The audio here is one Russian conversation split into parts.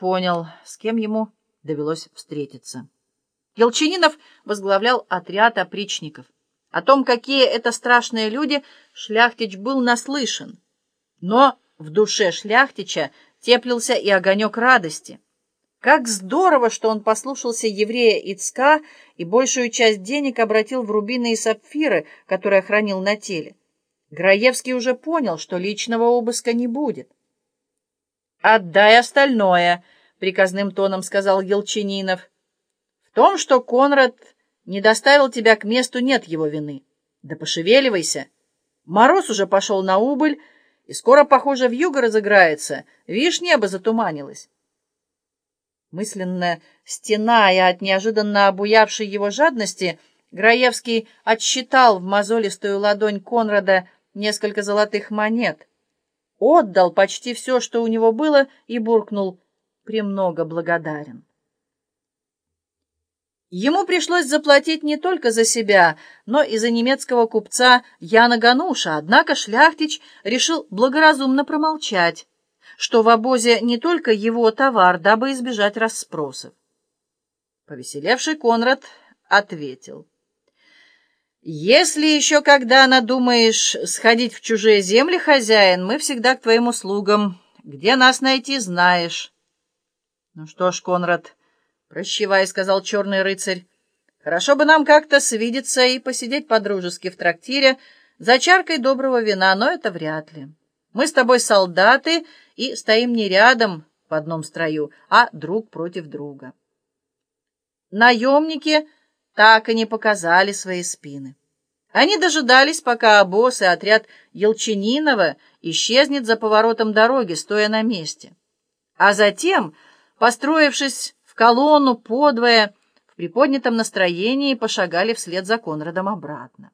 понял, с кем ему довелось встретиться. Елчининов возглавлял отряд опричников. О том, какие это страшные люди, Шляхтич был наслышан. Но в душе Шляхтича теплился и огонек радости. Как здорово, что он послушался еврея Ицка и большую часть денег обратил в рубины и сапфиры, которые хранил на теле. Граевский уже понял, что личного обыска не будет. «Отдай остальное», — приказным тоном сказал Елчининов. «В том, что Конрад не доставил тебя к месту, нет его вины. Да пошевеливайся. Мороз уже пошел на убыль, и скоро, похоже, в юго разыграется. Видишь, небо затуманилось». Мысленно стеная от неожиданно обуявшей его жадности, Граевский отсчитал в мозолистую ладонь Конрада несколько золотых монет, отдал почти все, что у него было, и буркнул «премного благодарен». Ему пришлось заплатить не только за себя, но и за немецкого купца Яна Гануша, однако Шляхтич решил благоразумно промолчать, что в обозе не только его товар, дабы избежать расспросов. Повеселевший Конрад ответил. «Если еще когда надумаешь сходить в чужие земли, хозяин, мы всегда к твоим услугам. Где нас найти, знаешь». «Ну что ж, Конрад, прощевай», — сказал черный рыцарь. «Хорошо бы нам как-то свидеться и посидеть по-дружески в трактире за чаркой доброго вина, но это вряд ли. Мы с тобой солдаты и стоим не рядом в одном строю, а друг против друга». Наемники так и не показали свои спины. Они дожидались, пока обоз и отряд Елчининова исчезнет за поворотом дороги, стоя на месте. А затем, построившись в колонну подвое, в приподнятом настроении пошагали вслед за Конрадом обратно.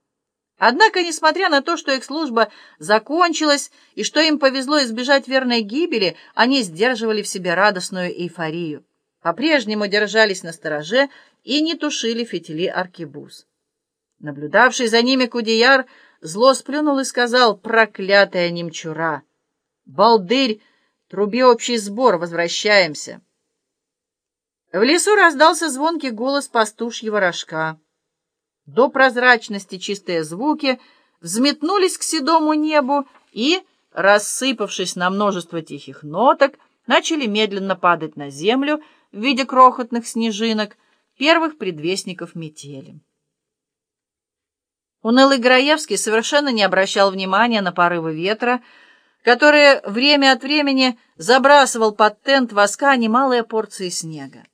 Однако, несмотря на то, что их служба закончилась и что им повезло избежать верной гибели, они сдерживали в себе радостную эйфорию, по-прежнему держались на стороже и не тушили фитили аркебуз. Наблюдавший за ними Кудеяр зло сплюнул и сказал «Проклятая немчура! Балдырь, труби общий сбор, возвращаемся!» В лесу раздался звонкий голос пастушьего рожка. До прозрачности чистые звуки взметнулись к седому небу и, рассыпавшись на множество тихих ноток, начали медленно падать на землю в виде крохотных снежинок, первых предвестников метели. Унылый Граевский совершенно не обращал внимания на порывы ветра, которые время от времени забрасывал под тент воска немалые порции снега.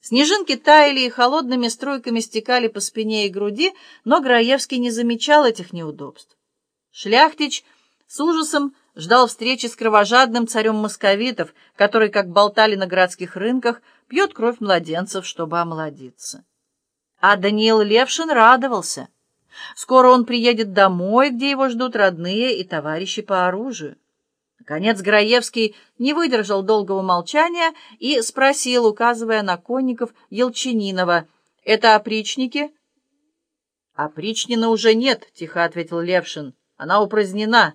Снежинки таяли и холодными струйками стекали по спине и груди, но Граевский не замечал этих неудобств. Шляхтич с ужасом ждал встречи с кровожадным царем московитов, который, как болтали на городских рынках, пьет кровь младенцев, чтобы омолодиться. А Даниил Левшин радовался. Скоро он приедет домой, где его ждут родные и товарищи по оружию. Наконец Граевский не выдержал долгого молчания и спросил, указывая на конников Елчининова, «Это опричники?» «Опричнина уже нет», — тихо ответил Левшин. «Она упразднена.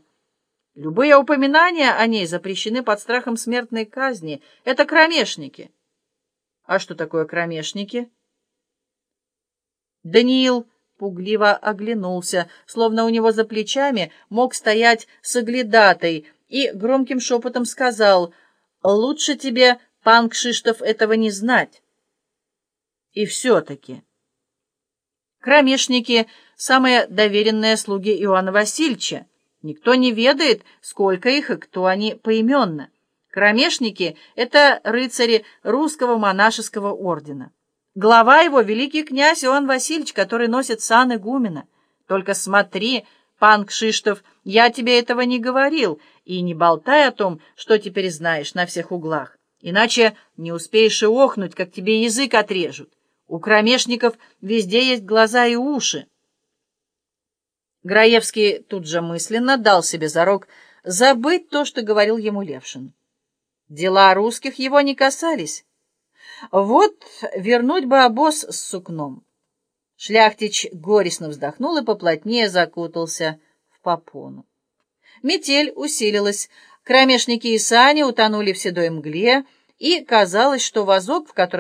Любые упоминания о ней запрещены под страхом смертной казни. Это кромешники». «А что такое кромешники?» Даниил пугливо оглянулся, словно у него за плечами мог стоять соглядатай, и громким шепотом сказал «Лучше тебе, пан Кшиштов, этого не знать». И все-таки. Кромешники — самые доверенные слуги Иоанна Васильевича. Никто не ведает, сколько их и кто они поименно. Кромешники — это рыцари русского монашеского ордена. Глава его — великий князь Иоанн Васильевич, который носит сан игумена. Только смотри, пан Кшиштов, я тебе этого не говорил, и не болтай о том, что теперь знаешь на всех углах, иначе не успеешь и охнуть, как тебе язык отрежут. У кромешников везде есть глаза и уши. Граевский тут же мысленно дал себе зарок забыть то, что говорил ему Левшин. Дела русских его не касались. Вот вернуть бы обоз с сукном. Шляхтич горестно вздохнул и поплотнее закутался в попону. Метель усилилась, кромешники и сани утонули в седой мгле, и казалось, что вазок, в котором